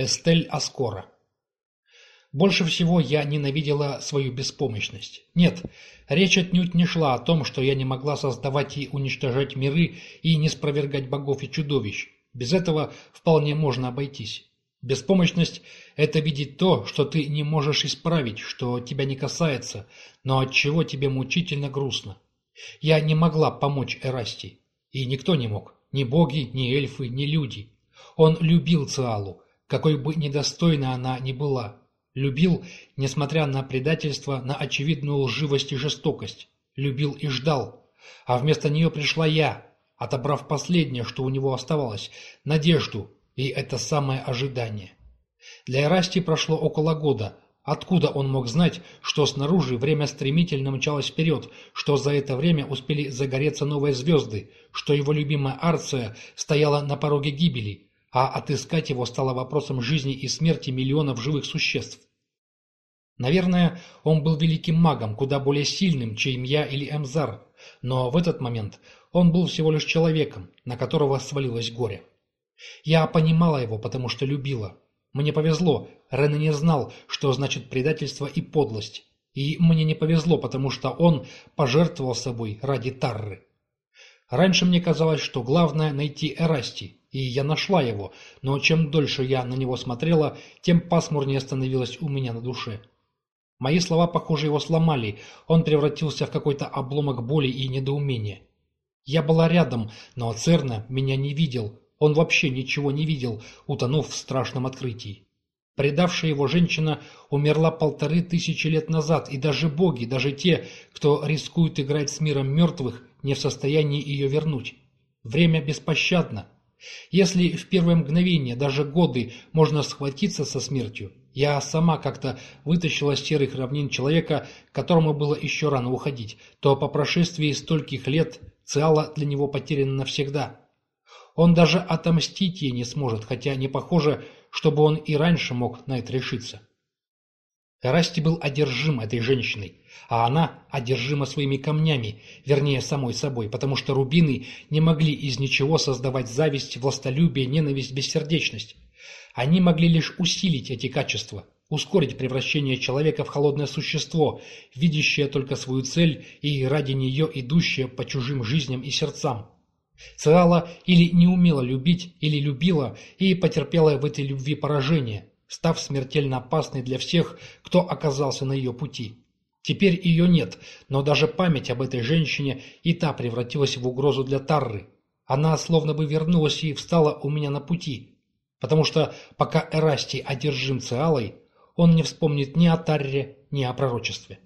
Эстель Аскора. Больше всего я ненавидела свою беспомощность. Нет, речь отнюдь не шла о том, что я не могла создавать и уничтожать миры и не спровергать богов и чудовищ. Без этого вполне можно обойтись. Беспомощность – это видеть то, что ты не можешь исправить, что тебя не касается, но от чего тебе мучительно грустно. Я не могла помочь Эрасти. И никто не мог. Ни боги, ни эльфы, ни люди. Он любил Циалу, какой бы недостойна она ни была. Любил, несмотря на предательство, на очевидную лживость и жестокость. Любил и ждал. А вместо нее пришла я, отобрав последнее, что у него оставалось – надежду, и это самое ожидание. Для Эрасти прошло около года. Откуда он мог знать, что снаружи время стремительно мчалось вперед, что за это время успели загореться новые звезды, что его любимая Арция стояла на пороге гибели – а отыскать его стало вопросом жизни и смерти миллионов живых существ. Наверное, он был великим магом, куда более сильным, чем я или Эмзар, но в этот момент он был всего лишь человеком, на которого свалилось горе. Я понимала его, потому что любила. Мне повезло, Рен не знал, что значит предательство и подлость. И мне не повезло, потому что он пожертвовал собой ради Тарры. Раньше мне казалось, что главное найти Эрасти, и я нашла его, но чем дольше я на него смотрела, тем пасмурнее становилось у меня на душе. Мои слова, похоже, его сломали, он превратился в какой-то обломок боли и недоумения. Я была рядом, но Церна меня не видел, он вообще ничего не видел, утонув в страшном открытии. Предавшая его женщина умерла полторы тысячи лет назад, и даже боги, даже те, кто рискует играть с миром мертвых, не в состоянии ее вернуть. Время беспощадно, если в первое мгновение, даже годы, можно схватиться со смертью, я сама как-то вытащила с серых равнин человека, которому было еще рано уходить, то по прошествии стольких лет Циала для него потеряна навсегда. Он даже отомстить ей не сможет, хотя не похоже, чтобы он и раньше мог на это решиться. Расти был одержим этой женщиной, а она одержима своими камнями, вернее, самой собой, потому что рубины не могли из ничего создавать зависть, властолюбие, ненависть, бессердечность. Они могли лишь усилить эти качества, ускорить превращение человека в холодное существо, видящее только свою цель и ради нее идущее по чужим жизням и сердцам. Циала или не умела любить, или любила и потерпела в этой любви поражение, став смертельно опасной для всех, кто оказался на ее пути. Теперь ее нет, но даже память об этой женщине и та превратилась в угрозу для Тарры. Она словно бы вернулась и встала у меня на пути, потому что пока Эрасти одержим Циалой, он не вспомнит ни о Тарре, ни о пророчестве.